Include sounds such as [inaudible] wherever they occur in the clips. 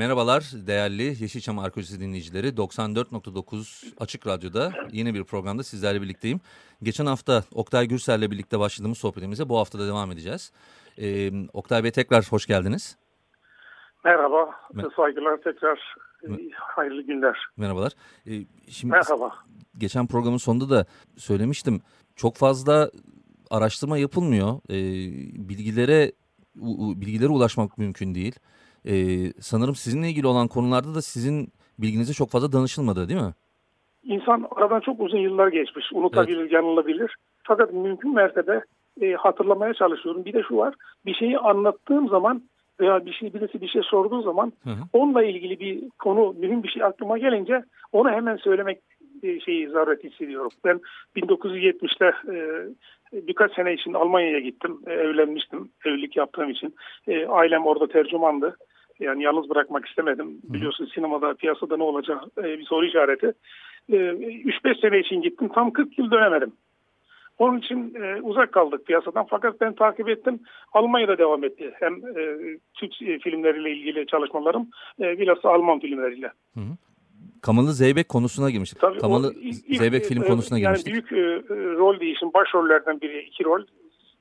Merhabalar değerli Yeşilçam Arkeolojisi dinleyicileri. 94.9 Açık Radyo'da yeni bir programda sizlerle birlikteyim. Geçen hafta Oktay Gürsel'le birlikte başladığımız sohbetimize bu hafta da devam edeceğiz. Ee, Oktay Bey tekrar hoş geldiniz. Merhaba, Mer saygılar tekrar. Hayırlı günler. Merhabalar. Ee, şimdi Merhaba. Geçen programın sonunda da söylemiştim. Çok fazla araştırma yapılmıyor. Ee, bilgilere bilgilere ulaşmak mümkün değil. Ee, sanırım sizinle ilgili olan konularda da sizin bilginize çok fazla danışılmadı değil mi? İnsan aradan çok uzun yıllar geçmiş. Unutabilir, evet. yanılabilir. Fakat mümkün mertebe e, hatırlamaya çalışıyorum. Bir de şu var. Bir şeyi anlattığım zaman veya bir şey birisi bir şey sorduğu zaman hı hı. onunla ilgili bir konu, mühim bir şey aklıma gelince onu hemen söylemek e, şeyi zaruret hissediyorum. Ben 1970'te e, birkaç sene için Almanya'ya gittim. E, evlenmiştim evlilik yaptığım için. E, ailem orada tercümandı. Yani yalnız bırakmak istemedim. Biliyorsun sinemada piyasada ne olacak e, bir soru işareti. E, 3-5 sene için gittim. Tam 40 yıl dönemedim. Onun için e, uzak kaldık piyasadan fakat ben takip ettim. Almanya'da devam etti. Hem e, Türk e, filmleriyle ilgili çalışmalarım e, bilhassa Alman filmleriyle. Hı hı. Kamalı Zeybek konusuna girmiştik. Tabii Kamalı ilk, Zeybek film e, konusuna yani girmiştik. Büyük e, rol değişim, başrollerden biri, iki rol.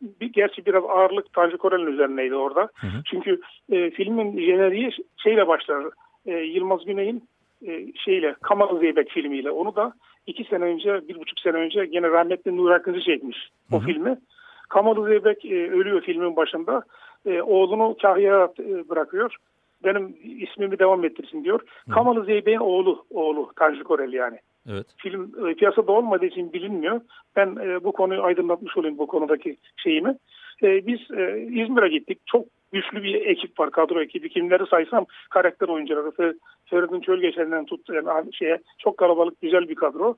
Bir, gerçi biraz ağırlık Tanju Korel'in üzerineydi orada. Hı hı. Çünkü e, filmin jeneriği şeyle başlar. E, Yılmaz Güney'in e, şeyle Kamalı Zeybek filmiyle. Onu da iki sene önce, bir buçuk sene önce gene rahmetli Nur Akıncı çekmiş o hı hı. filmi. Kamalı Zeybek e, ölüyor filmin başında. E, oğlunu Kahya'ya e, bırakıyor. Benim ismimi devam ettirsin diyor. Hı. Kamalı Zeybek'in oğlu, oğlu Tanju Korel yani. Evet. Film e, piyasada olmadığı için bilinmiyor. Ben e, bu konuyu aydınlatmış olayım bu konudaki şeyimi. E, biz e, İzmir'e gittik. Çok güçlü bir ekip var, kadro ekibi. Kimleri saysam karakter oyuncuları, Feridun Çölgeçen'den tut yani şeye çok kalabalık, güzel bir kadro.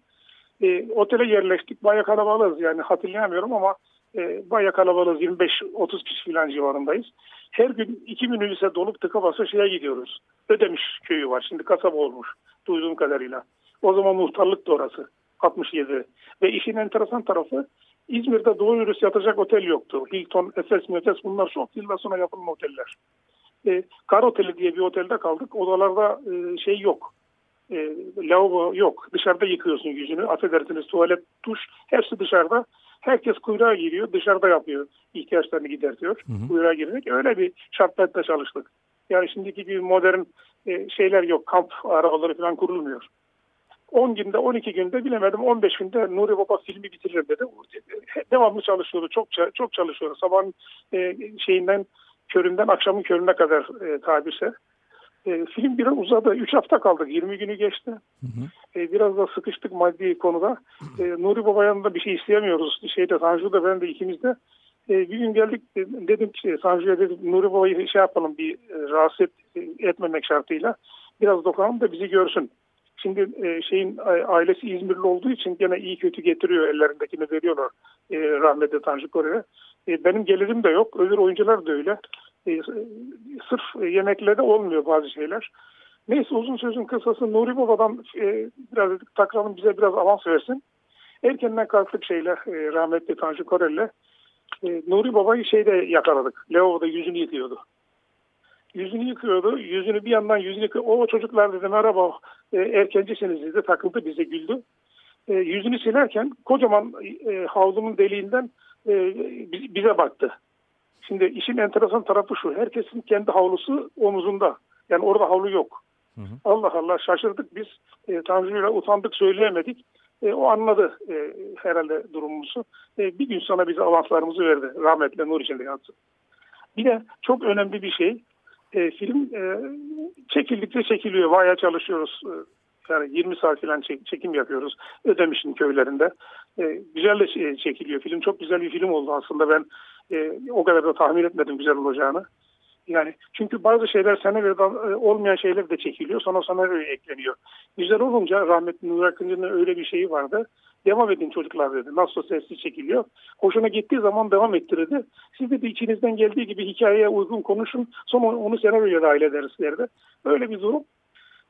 E, otele yerleştik. Bayağı kalabalığız yani hatırlayamıyorum ama e, bayağı kalabalığız. 25-30 kişi falan civarındayız. Her gün iki minibüse dolup tıka basa şeye gidiyoruz. Ödemiş köyü var. Şimdi kasaba olmuş duyduğum kadarıyla. O zaman muhtarlıktı orası. 67. Ve işin enteresan tarafı İzmir'de doğu yürüyüş yatacak otel yoktu. Hilton, Efes, Müfes bunlar çok yıllar sonra yapılan oteller. E, Kar Oteli diye bir otelde kaldık. Odalarda e, şey yok. E, lavabo yok. Dışarıda yıkıyorsun yüzünü. Affedersiniz tuvalet, duş hepsi dışarıda. Herkes kuyruğa giriyor. Dışarıda yapıyor. ihtiyaçlarını gidertiyor. Hı hı. Kuyruğa girerek. Öyle bir şartlarda çalıştık. Yani şimdiki gibi modern e, şeyler yok. Kamp arabaları falan kurulmuyor. 10 günde 12 günde bilemedim 15 günde Nuri Baba filmi bitiririm dedi. Devamlı çalışıyordu. Çok çok çalışıyordu. Sabahın e, şeyinden köründen akşamın körüne kadar e, tabirse. E, film biraz uzadı. 3 hafta kaldık. 20 günü geçti. Hı hı. E, biraz da sıkıştık maddi konuda. E, Nuri Baba yanında bir şey isteyemiyoruz. Şeyde Tanju da ben de ikimiz de. E, bir gün geldik dedim ki Tanju'ya dedim Nuri Baba'yı şey yapalım bir e, rahatsız et, etmemek şartıyla. Biraz dokunalım da bizi görsün. Şimdi e, şeyin ailesi İzmirli olduğu için gene iyi kötü getiriyor ellerindekini veriyorlar e, rahmetli Tanju Korer'e. E, benim gelirim de yok. Öbür oyuncular da öyle. E, sırf yemeklerde olmuyor bazı şeyler. Neyse uzun sözün kısası Nuri Baba'dan e, biraz takralım bize biraz avans versin. Erkenden kalktık şeyle e, rahmetli Tanju Korel'le. E, Nuri Baba'yı şeyde yakaladık. Leo'da yüzünü yıkıyordu yüzünü yıkıyordu. Yüzünü bir yandan yüzünü yıkıyor. O çocuklar dedi merhaba e, erkencisiniz dedi. Takıldı bize güldü. E, yüzünü silerken kocaman e, havlunun deliğinden e, bize baktı. Şimdi işin enteresan tarafı şu. Herkesin kendi havlusu omuzunda. Yani orada havlu yok. Hı hı. Allah Allah şaşırdık biz. E, Tanrı'yla utandık söyleyemedik. E, o anladı e, herhalde durumumuzu. E, bir gün sonra bize avanslarımızı verdi. Rahmetli Nur içinde yatsın. Bir de çok önemli bir şey e, film e, çekildikçe çekiliyor. Bayağı çalışıyoruz. E, yani 20 saat falan çek, çekim yapıyoruz. Ödemiş'in köylerinde. E, güzel de çekiliyor. Film çok güzel bir film oldu aslında. Ben E, o kadar da tahmin etmedim güzel olacağını. Yani çünkü bazı şeyler senaryoda e, olmayan şeyler de çekiliyor. Sonra senaryoya ekleniyor. Güzel olunca rahmetli Nur Akıncı'nın öyle bir şeyi vardı. Devam edin çocuklar dedi. Nasıl sessiz çekiliyor. Hoşuna gittiği zaman devam ettirirdi. Siz de içinizden geldiği gibi hikayeye uygun konuşun. Sonra onu senaryoya dahil ederiz derdi. Öyle bir durum.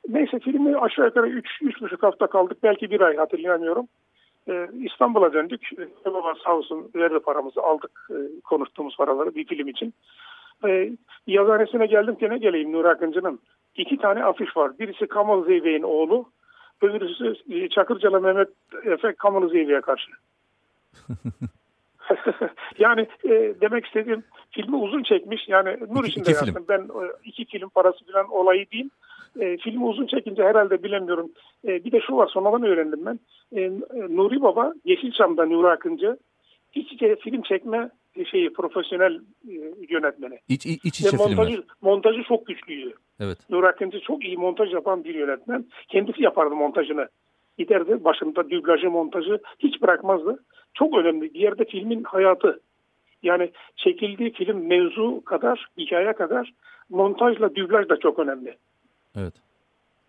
Neyse filmi aşağı yukarı 3-3,5 hafta kaldık. Belki bir ay hatırlayamıyorum. Ee, İstanbul'a döndük. Ee, baba sağ olsun verdi paramızı aldık e, konuştuğumuz paraları bir film için. Ee, yazıhanesine geldim ki ne geleyim Nur Akıncı'nın. İki tane afiş var. Birisi Kamal Zeybek'in oğlu. Öbürüsü e, Çakırcalı Mehmet Efe Kamal Zeybek'e karşı. [laughs] yani e, demek istediğim filmi uzun çekmiş. Yani Nur için de yazdım. Ben e, iki film parası falan olayı değil. E, filmi uzun çekince herhalde bilemiyorum. E, bir de şu var sonradan öğrendim ben. E, Nuri Baba Yeşilçam'da Nuri Akıncı iç içe film çekme şeyi profesyonel e, yönetmeni. İç, iç, iç içe montajı, filmler. montajı çok güçlüydü. Evet. Nur Akıncı çok iyi montaj yapan bir yönetmen. Kendisi yapardı montajını. Giderdi başında dublajı montajı hiç bırakmazdı. Çok önemli. Bir yerde filmin hayatı. Yani çekildiği film mevzu kadar, hikaye kadar montajla dublaj da çok önemli. Evet.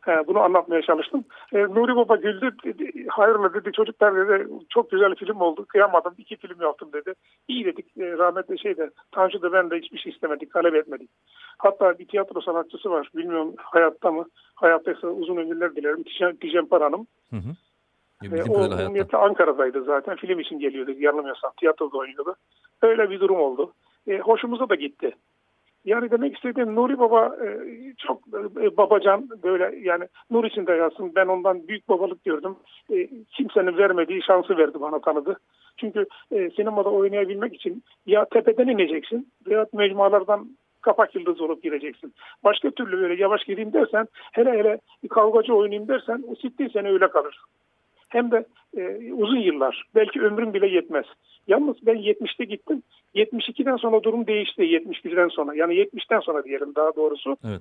He, bunu anlatmaya çalıştım. E, Nuri Baba güldü. Dedi, hayırlı dedi çocuklar dedi çok güzel film oldu. Kıyamadım. iki film yaptım dedi. İyi dedik. E, rahmetli şey de Tanju da ben de hiçbir şey istemedik. Talep etmedik. Hatta bir tiyatro sanatçısı var. Bilmiyorum hayatta mı? Hayattaysa uzun ömürler dilerim. Tijen, Tijenpar Hanım. Hı hı. E, o umumiyette Ankara'daydı zaten. Film için geliyordu. Yanılmıyorsam tiyatroda oynuyordu. Öyle bir durum oldu. E, hoşumuza da gitti. Yani demek istediğim Nuri Baba e, çok e, babacan böyle yani Nur için de yazsın ben ondan büyük babalık gördüm. E, kimsenin vermediği şansı verdi bana tanıdı. Çünkü sinemada oynayabilmek için ya tepeden ineceksin veya mecmualardan kapak yıldız olup gireceksin. Başka türlü böyle yavaş gireyim dersen hele hele bir kavgacı oynayayım dersen o sittiğin sene öyle kalır. Hem de e, uzun yıllar. Belki ömrüm bile yetmez. Yalnız ben 70'te gittim. 72'den sonra durum değişti 71'den sonra. Yani 70'ten sonra diyelim daha doğrusu. Evet.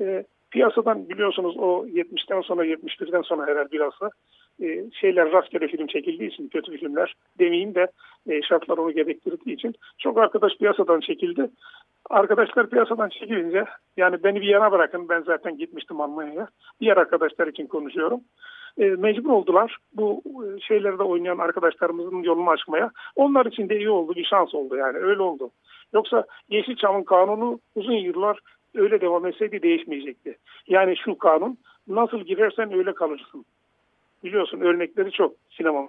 E, piyasadan biliyorsunuz o 70'ten sonra 71'den sonra herhalde bilhassa e, şeyler rastgele film çekildiği için kötü filmler demeyeyim de e, şartlar onu gerektirdiği için çok arkadaş piyasadan çekildi. Arkadaşlar piyasadan çekilince yani beni bir yana bırakın ben zaten gitmiştim Almanya'ya. Diğer arkadaşlar için konuşuyorum e, mecbur oldular bu e, şeylerde oynayan arkadaşlarımızın yolunu açmaya. Onlar için de iyi oldu, bir şans oldu yani öyle oldu. Yoksa Yeşilçam'ın kanunu uzun yıllar öyle devam etseydi değişmeyecekti. Yani şu kanun nasıl girersen öyle kalırsın. Biliyorsun örnekleri çok sinema.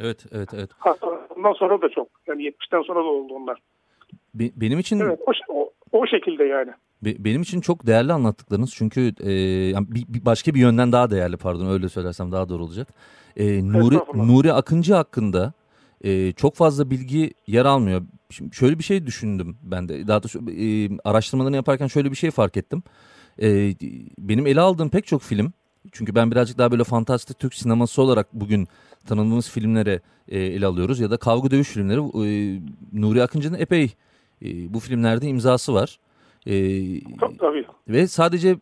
Evet, evet, evet. Hatta ondan sonra da çok. Yani 70'ten sonra da oldu onlar. Be benim için evet, o, o, o şekilde yani. Benim için çok değerli anlattıklarınız çünkü e, yani bir, başka bir yönden daha değerli pardon öyle söylersem daha doğru olacak. E, Nuri, Nuri Akıncı hakkında e, çok fazla bilgi yer almıyor. Şimdi şöyle bir şey düşündüm ben de daha doğrusu e, araştırmalarını yaparken şöyle bir şey fark ettim. E, benim ele aldığım pek çok film çünkü ben birazcık daha böyle fantastik Türk sineması olarak bugün tanıdığımız filmlere e, ele alıyoruz ya da kavga dövüş filmleri e, Nuri Akıncı'nın epey e, bu filmlerde imzası var. Ee, Tabii. Ve sadece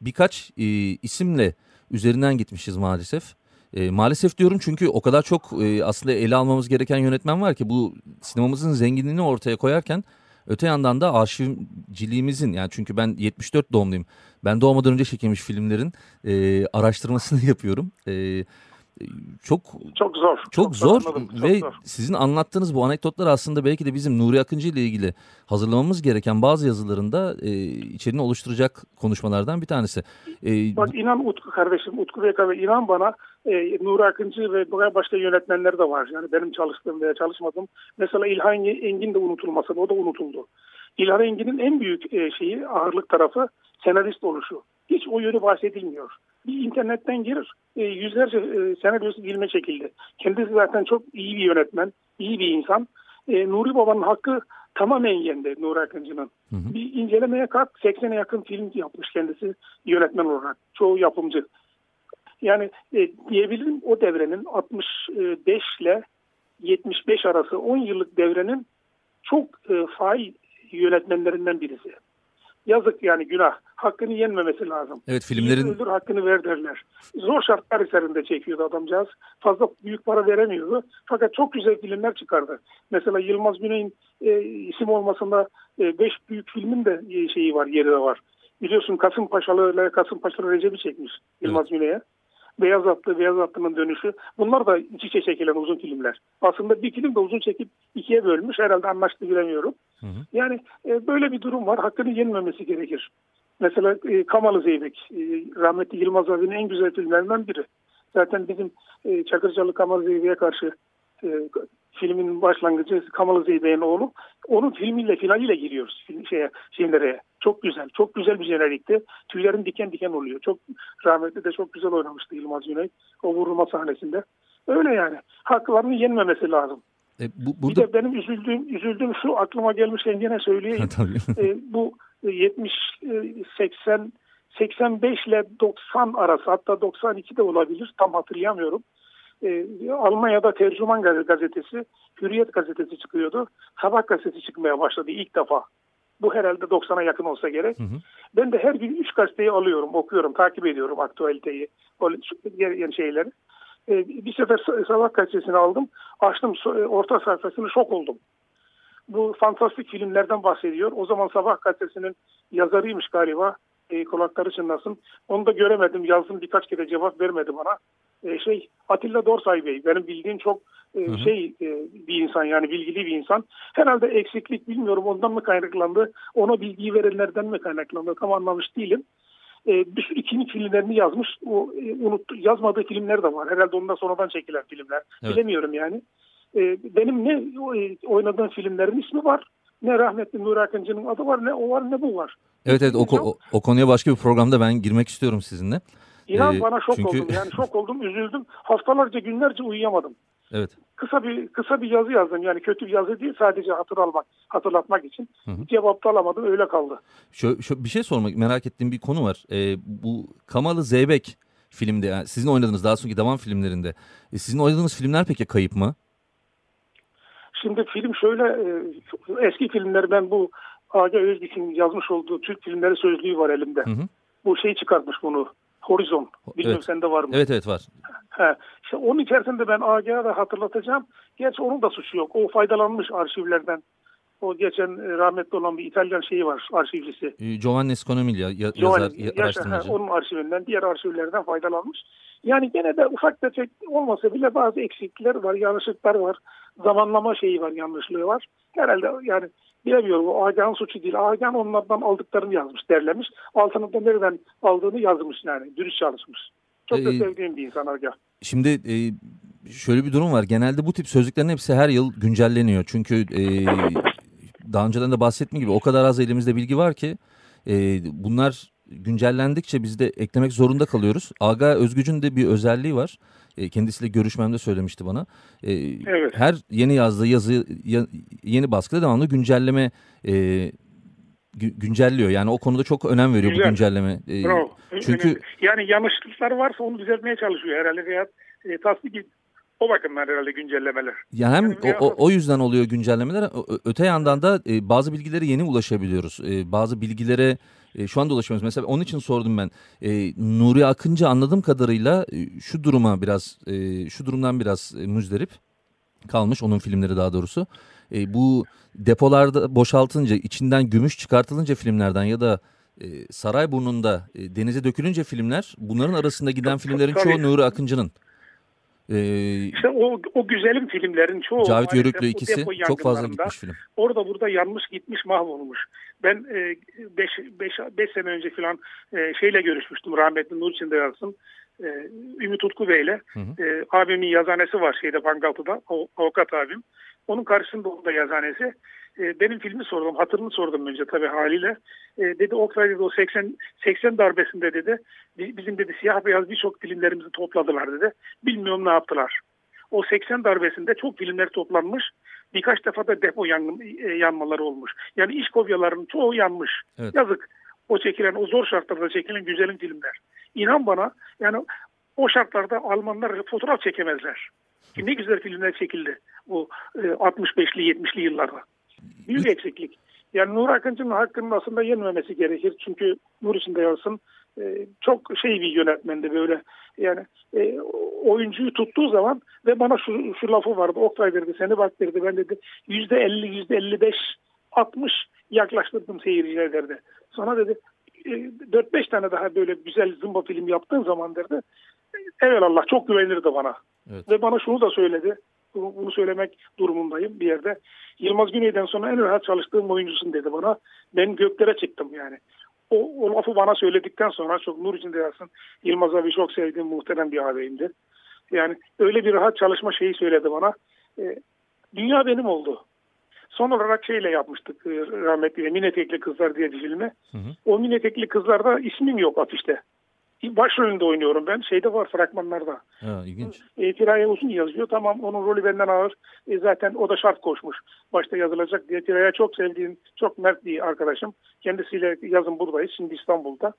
birkaç e, isimle üzerinden gitmişiz maalesef. E, maalesef diyorum çünkü o kadar çok e, aslında ele almamız gereken yönetmen var ki bu sinemamızın zenginliğini ortaya koyarken öte yandan da arşivciliğimizin yani çünkü ben 74 doğumluyum. Ben doğmadan önce çekilmiş filmlerin e, araştırmasını [laughs] yapıyorum. E, çok çok zor. Çok, çok zor çok ve zor. sizin anlattığınız bu anekdotlar aslında belki de bizim Nuri Akıncı ile ilgili hazırlamamız gereken bazı yazılarında e, içeriğini oluşturacak konuşmalardan bir tanesi. E, Bak inan Utku kardeşim, Utku Bey kardeşim inan bana e, Nuri Akıncı ve başka yönetmenler de var. Yani benim çalıştığım veya çalışmadığım. Mesela İlhan Engin de unutulmasa o da unutuldu. İlhan Engin'in en büyük e, şeyi ağırlık tarafı senarist oluşu. Hiç o yönü bahsedilmiyor bir internetten girir e, yüzlerce e, senaryosu filme çekildi. Kendisi zaten çok iyi bir yönetmen, iyi bir insan. E, Nuri Baba'nın hakkı tamamen yendi Nuri Akıncı'nın. Bir incelemeye kalk 80'e yakın film yapmış kendisi yönetmen olarak. Çoğu yapımcı. Yani e, diyebilirim o devrenin 65 ile 75 arası 10 yıllık devrenin çok e, fail yönetmenlerinden birisi. Yazık yani günah. Hakkını yenmemesi lazım. Evet filmlerin... Öldür hakkını ver derler. Zor şartlar üzerinde çekiyordu adamcağız. Fazla büyük para veremiyordu. Fakat çok güzel filmler çıkardı. Mesela Yılmaz Güney'in e, isim olmasında e, beş büyük filmin de e, şeyi var, yeri de var. Biliyorsun Kasımpaşalı ile Kasımpaşalı Recep'i çekmiş Yılmaz evet. Güney'e. Beyaz Atlı, Beyaz Atlı'nın dönüşü. Bunlar da iç içe çekilen uzun filmler. Aslında bir film de uzun çekip ikiye bölmüş. Herhalde anlaştı bilemiyorum. Hı hı. Yani e, böyle bir durum var. Hakkını yenmemesi gerekir. Mesela e, Kamalı Zeybek, e, rahmetli Yılmaz abinin en güzel filmlerinden biri. Zaten bizim e, Çakırcalı Kamalı Zeybek'e karşı e, filmin başlangıcı Kamalı Zeybek'in oğlu. Onun filmiyle finaliyle giriyoruz film, şeye, filmlere. Çok güzel. Çok güzel bir jenerikti. Tüylerim diken diken oluyor. Çok rahmetli de çok güzel oynamıştı Yılmaz Güney. O vurulma sahnesinde. Öyle yani. Haklarını yenmemesi lazım. E, bu, burada... Bir de benim üzüldüğüm, üzüldüğüm şu aklıma gelmişken yine söyleyeyim. e, bu 70 80 85 ile 90 arası hatta 92 de olabilir tam hatırlayamıyorum. E, Almanya'da Tercüman gazetesi, Hürriyet gazetesi çıkıyordu. Sabah gazetesi çıkmaya başladı ilk defa. Bu herhalde 90'a yakın olsa gerek. Hı hı. Ben de her gün 3 gazeteyi alıyorum, okuyorum, takip ediyorum aktualiteyi, yani şeyleri. E, bir sefer Sabah gazetesini aldım, açtım e, orta sayfasını şok oldum. Bu fantastik filmlerden bahsediyor. O zaman Sabah gazetesinin yazarıymış galiba. E, kulakları çınlasın. Onu da göremedim. Yazdım birkaç kere cevap vermedi bana e, şey Atilla Dorsay Bey benim bildiğim çok e, hı hı. şey e, bir insan yani bilgili bir insan. Herhalde eksiklik bilmiyorum ondan mı kaynaklandı ona bilgiyi verenlerden mi kaynaklandı tam anlamış değilim. E, bir sürü ikinci filmlerini yazmış. O e, unuttu, yazmadığı filmler de var. Herhalde ondan sonradan çekilen filmler. Evet. Bilemiyorum yani. E, benim ne e, oynadığım filmlerin ismi var ne rahmetli Nuri Akıncı'nın adı var ne o var ne bu var. Evet evet o, o, o konuya başka bir programda ben girmek istiyorum sizinle. İnan ee, bana şok çünkü... oldum. Yani şok oldum, üzüldüm. Haftalarca, günlerce uyuyamadım. Evet. Kısa bir kısa bir yazı yazdım. Yani kötü bir yazı değil, sadece hatır almak, hatırlatmak için. Hı hı. Cevap da alamadım, öyle kaldı. Şu, şu bir şey sormak merak ettiğim bir konu var. Ee, bu Kamalı Zeybek filmde, yani sizin oynadığınız daha sonraki devam filmlerinde. E, sizin oynadığınız filmler peki kayıp mı? Şimdi film şöyle, e, eski filmler ben bu Aga Özgük'ün yazmış olduğu Türk filmleri sözlüğü var elimde. Hı hı. Bu şey çıkartmış bunu. Horizon. Bilmiyorum evet. sende var mı? Evet evet var. He. İşte onun içerisinde ben AG'ye da hatırlatacağım. Gerçi onun da suçu yok. O faydalanmış arşivlerden. O geçen e, rahmetli olan bir İtalyan şeyi var arşivcisi. Ee, Giovanni Sconomiglia ya, yazar, Giovanni, araştırmacı. He, onun arşivinden diğer arşivlerden faydalanmış. Yani gene de ufak tefek olmasa bile bazı eksiklikler var, yanlışlıklar var. Zamanlama şeyi var, yanlışlığı var. Herhalde yani bilemiyorum o Agan suçu değil. Agan onlardan aldıklarını yazmış, derlemiş. Altını da nereden aldığını yazmış yani. Dürüst çalışmış. Çok da ee, sevdiğim bir insan Agah. Şimdi e, şöyle bir durum var. Genelde bu tip sözlüklerin hepsi her yıl güncelleniyor. Çünkü e, daha önceden de bahsettiğim gibi o kadar az elimizde bilgi var ki e, bunlar güncellendikçe biz de eklemek zorunda kalıyoruz. Aga Özgüc'ün de bir özelliği var. E, kendisiyle görüşmemde söylemişti bana. E, evet. Her yeni yazdığı yazı ya, yeni baskıda devamlı güncelleme e, güncelliyor. Yani o konuda çok önem veriyor Güzel. bu güncelleme. E, Bravo. Çünkü Önemli. yani yanlışlıklar varsa onu düzeltmeye çalışıyor herhalde veya e, tasdik o bakımdan herhalde güncellemeler. Ya hem yani o, o yüzden oluyor güncellemeler. Öte yandan da e, bazı bilgilere yeni ulaşabiliyoruz. E, bazı bilgilere e, şu anda ulaşamıyoruz. Mesela onun için sordum ben. E, Nuri Akıncı anladığım kadarıyla e, şu duruma biraz e, şu durumdan biraz e, müzdarip kalmış onun filmleri daha doğrusu. E, bu depolarda boşaltınca içinden gümüş çıkartılınca filmlerden ya da e, Sarayburnu'nda e, denize dökülünce filmler bunların arasında giden filmlerin çoğu Nuri Akıncı'nın. Ee, işte o, o güzelim filmlerin çoğu Cavit Yörüklü ikisi çok fazla gitmiş film. Orada burada yanmış gitmiş mahvolmuş. Ben 5 e, sene önce falan e, şeyle görüşmüştüm rahmetli Nur Çinde yazsın. E, Ümit Utku Bey'le. E, abimin yazanesi var şeyde Pangaltı'da avukat abim. Onun karşısında onun da yazanesi. E, benim filmi sordum, hatırını sordum önce tabii haliyle. E, dedi Oktay dedi o 80 80 darbesinde dedi bizim dedi siyah beyaz birçok filmlerimizi topladılar dedi. Bilmiyorum ne yaptılar. O 80 darbesinde çok filmler toplanmış. Birkaç defa da depo yangın, e, yanmaları olmuş. Yani iş kopyalarının çoğu yanmış. Evet. Yazık. O çekilen, o zor şartlarda çekilen güzelim filmler. İnan bana yani o şartlarda Almanlar fotoğraf çekemezler. Ne güzel filmler çekildi bu 65'li 70'li yıllarda. Büyük eksiklik. Yani Nur Akıncı'nın hakkının aslında yenmemesi gerekir. Çünkü Nur içinde yansın e, çok şey bir yönetmendi böyle. Yani e, oyuncuyu tuttuğu zaman ve bana şu, şu lafı vardı. Oktay verdi seni bak derdi. Ben dedi yüzde elli, yüzde elli beş, altmış yaklaştırdım seyirciye derdi. Sonra dedi 4-5 e, tane daha böyle güzel zımba film yaptığın zaman derdi. Allah çok güvenirdi bana. Evet. Ve bana şunu da söyledi. Bunu söylemek durumundayım bir yerde. Yılmaz Güney'den sonra en rahat çalıştığım oyuncusun dedi bana. Ben göklere çıktım yani. O, o lafı bana söyledikten sonra çok nur içinde yazsın. Yılmaz abi çok sevdiğim muhterem bir ağabeyimdi. Yani öyle bir rahat çalışma şeyi söyledi bana. E, dünya benim oldu. Son olarak şeyle yapmıştık e, rahmetli Mine Tekli Kızlar diye bir filmi. Hı hı. O Mine Tekli Kızlar'da ismim yok afişte başrolünde oynuyorum ben. Şeyde var fragmanlarda. Ha, ilginç. E, Tiraya uzun yazıyor. Tamam onun rolü benden ağır. E, zaten o da şart koşmuş. Başta yazılacak diye. Tiraya çok sevdiğim, çok mert bir arkadaşım. Kendisiyle yazın buradayız. Şimdi İstanbul'da.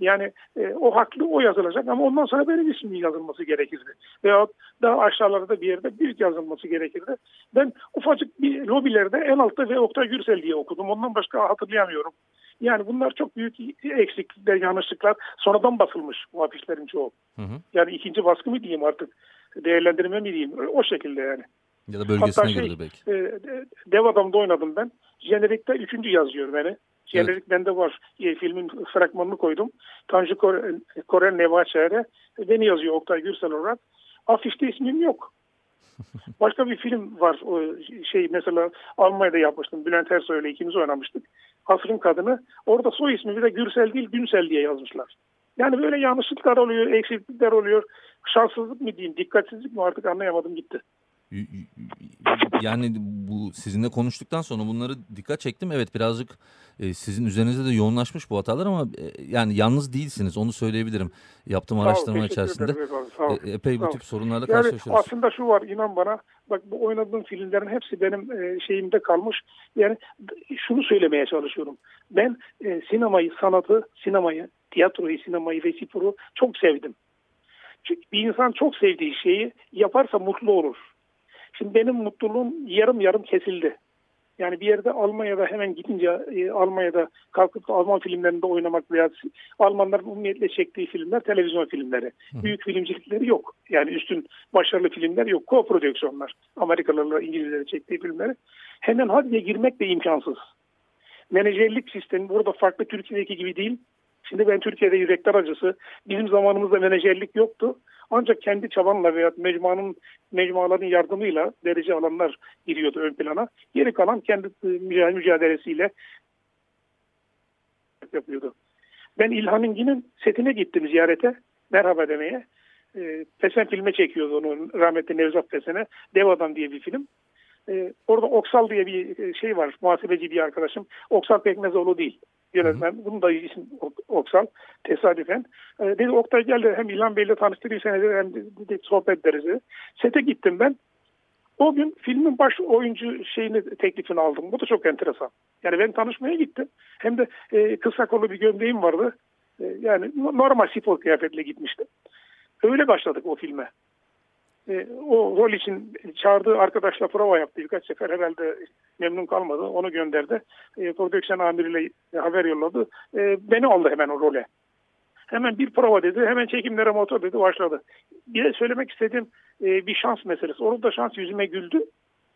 Yani e, o haklı o yazılacak ama ondan sonra benim ismim yazılması gerekirdi. Veyahut daha aşağılarda bir yerde büyük yazılması gerekirdi. Ben ufacık bir lobilerde en altta ve Oktay Gürsel diye okudum. Ondan başka hatırlayamıyorum. Yani bunlar çok büyük eksiklikler, yanlışlıklar. Sonradan basılmış bu afişlerin çoğu. Hı hı. Yani ikinci baskı mı diyeyim artık, değerlendirme mi diyeyim, o şekilde yani. Ya da bölgesine Hatta şey, belki. E, Dev Adam'da oynadım ben. Jenerikte üçüncü yazıyor beni. Jenerik evet. bende var. E, filmin fragmanını koydum. Tanju Korel, Korel Nevaçer'e beni yazıyor Oktay Gürsel olarak. Afişte ismim yok. [laughs] Başka bir film var. O şey mesela Almanya'da yapmıştım. Bülent Ersoy ile ikimiz oynamıştık. Asrın Kadını. Orada soy ismi bir de Gürsel değil Günsel diye yazmışlar. Yani böyle yanlışlıklar oluyor, eksiklikler oluyor. Şanssızlık mı diyeyim, dikkatsizlik mi artık anlayamadım gitti yani bu sizinle konuştuktan sonra bunları dikkat çektim. Evet birazcık e, sizin üzerinizde de yoğunlaşmış bu hatalar ama e, yani yalnız değilsiniz onu söyleyebilirim. Yaptığım araştırma içerisinde e, epey bu tip sorunlarla yani karşılaşıyoruz. Aslında şu var inan bana bak bu oynadığım filmlerin hepsi benim e, şeyimde kalmış. Yani şunu söylemeye çalışıyorum. Ben e, sinemayı, sanatı, sinemayı, tiyatroyu, sinemayı ve sporu çok sevdim. Çünkü bir insan çok sevdiği şeyi yaparsa mutlu olur. Şimdi benim mutluluğum yarım yarım kesildi. Yani bir yerde Almanya'da hemen gidince e, Almanya'da kalkıp da Alman filmlerinde oynamak veya Almanların umumiyetle çektiği filmler televizyon filmleri. Hı. Büyük filmcilikleri yok. Yani üstün başarılı filmler yok. Co-prodüksiyonlar. Amerikalılarla İngilizleri çektiği filmleri. Hemen hadiye girmek de imkansız. Menajerlik sistemi burada farklı Türkiye'deki gibi değil. Şimdi ben Türkiye'de yürekler acısı. Bizim zamanımızda menajerlik yoktu. Ancak kendi çabanla veya mecmuanın mecmuaların yardımıyla derece alanlar giriyordu ön plana. Geri kalan kendi mücadelesiyle yapıyordu. Ben İlhan İngin'in setine gittim ziyarete. Merhaba demeye. E, Pesen filme çekiyordu onu rahmetli Nevzat Pesen'e. Dev Adam diye bir film. E, orada Oksal diye bir e, şey var. Muhasebeci bir arkadaşım. Oksal Pekmezoğlu değil yönetmen. Hı hı. Bunun da isim Oksal tesadüfen. E, dedi Oktay geldi hem İlhan Bey'le tanıştırayım seni dedi, hem de, sohbet ederiz dedi. Sete gittim ben. O gün filmin baş oyuncu şeyini teklifini aldım. Bu da çok enteresan. Yani ben tanışmaya gittim. Hem de e, kısa kolu bir gömleğim vardı. E, yani normal spor kıyafetle gitmiştim. Öyle başladık o filme. E, o rol için çağırdığı arkadaşla prova yaptı birkaç sefer. Herhalde memnun kalmadı. Onu gönderdi. E, prodüksiyon amiriyle haber yolladı. E, beni aldı hemen o role. Hemen bir prova dedi. Hemen çekimlere motor dedi. Başladı. Bir de söylemek istediğim e, bir şans meselesi. Onun da şans yüzüme güldü.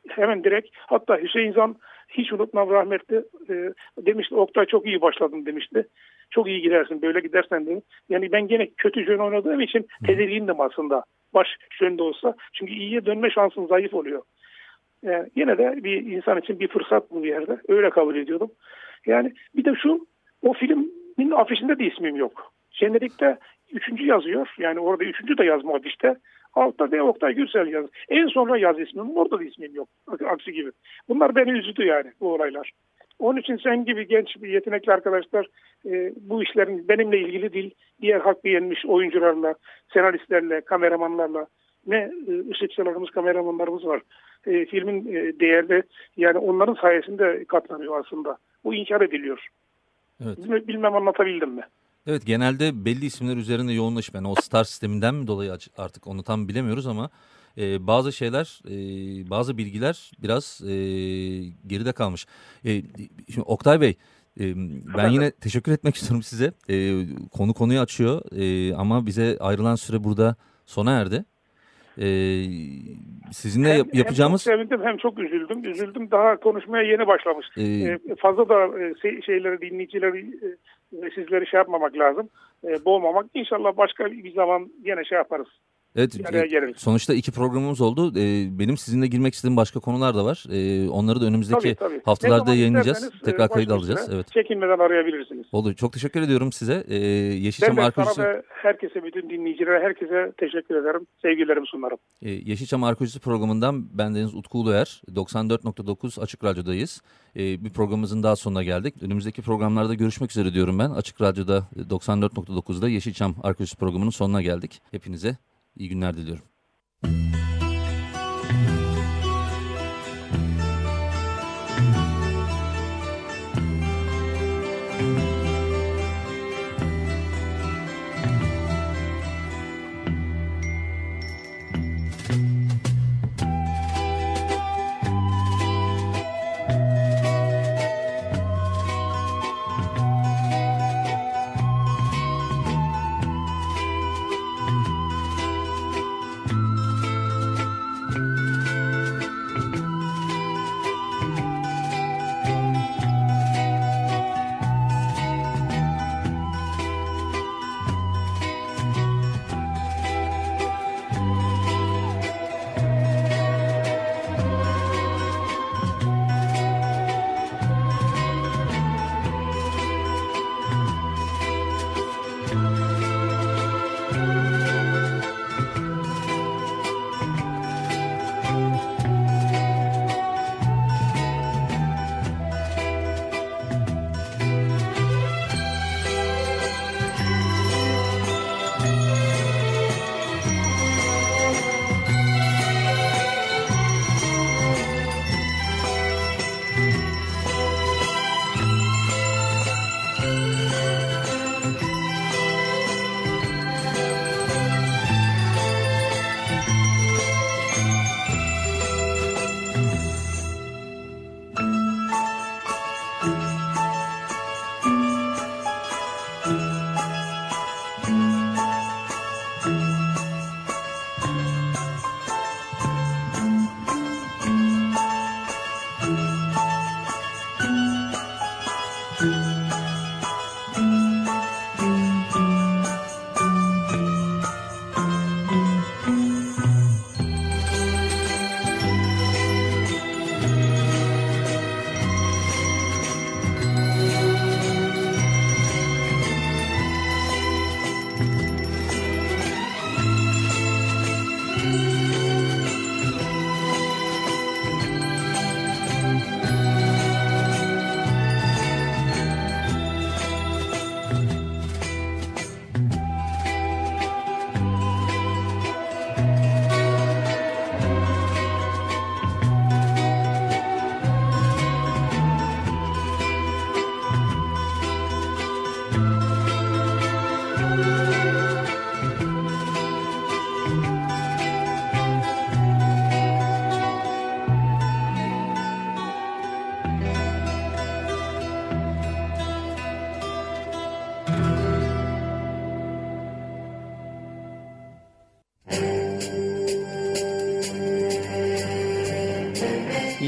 Hemen direkt. Hatta Hüseyin Zan hiç unutmam rahmetli e, demişti Oktay çok iyi başladın demişti. Çok iyi gidersin böyle gidersen dedi. Yani ben gene kötü jön oynadığım için tedirgindim aslında baş yönde olsa. Çünkü iyiye dönme şansın zayıf oluyor. Yani yine de bir insan için bir fırsat bu yerde. Öyle kabul ediyordum. Yani bir de şu o filmin afişinde de ismim yok. Jenerikte üçüncü yazıyor. Yani orada üçüncü de yazma afişte. Altta da Oktay Gürsel yaz. En sonra yaz ismim. Orada da ismim yok. Aksi gibi. Bunlar beni üzdü yani bu olaylar. Onun için sen gibi genç bir yetenekli arkadaşlar e, bu işlerin benimle ilgili değil, diğer hakkı yenmiş oyuncularla, senaristlerle, kameramanlarla ne e, ışıkçılarımız, kameramanlarımız var. E, filmin e, değerli yani onların sayesinde katlanıyor aslında. Bu inkar ediliyor. Evet. Bilmem anlatabildim mi? Evet genelde belli isimler üzerinde yoğunlaşıp yani o star sisteminden mi dolayı artık onu tam bilemiyoruz ama e, bazı şeyler, e, bazı bilgiler biraz e, geride kalmış. E, şimdi Oktay Bey, e, ben yine teşekkür etmek [laughs] istiyorum size. E, konu konuyu açıyor e, ama bize ayrılan süre burada sona erdi. E, sizinle hem, yap, yapacağımız... Hem çok sevindim hem çok üzüldüm. Üzüldüm daha konuşmaya yeni başlamış. E, E, fazla da e, şeyleri, dinleyicileri e, sizleri şey yapmamak lazım. E, boğmamak. İnşallah başka bir zaman yine şey yaparız. Evet, Bir araya e, geliriz. sonuçta iki programımız oldu. E, benim sizinle girmek istediğim başka konular da var. E, onları da önümüzdeki Tabii, tabii. Haftalarda yayınlayacağız. Tekrar kayıt alacağız. Evet. Çekinmeden arayabilirsiniz. Oldu. Çok teşekkür ediyorum size. E, Yeşilçam Ben Arkeolojisi, sana ve herkese, bütün dinleyicilere, herkese teşekkür ederim. Sevgilerimi sunarım. Yeşilçam Arkeolojisi programından bendeniz Utku Uluer. 94.9 Açık Radyo'dayız. E, bir programımızın daha sonuna geldik. Önümüzdeki programlarda görüşmek üzere diyorum ben. Açık Radyo'da e, 94.9'da Yeşilçam Arkeolojisi programının sonuna geldik. Hepinize iyi günler diliyorum.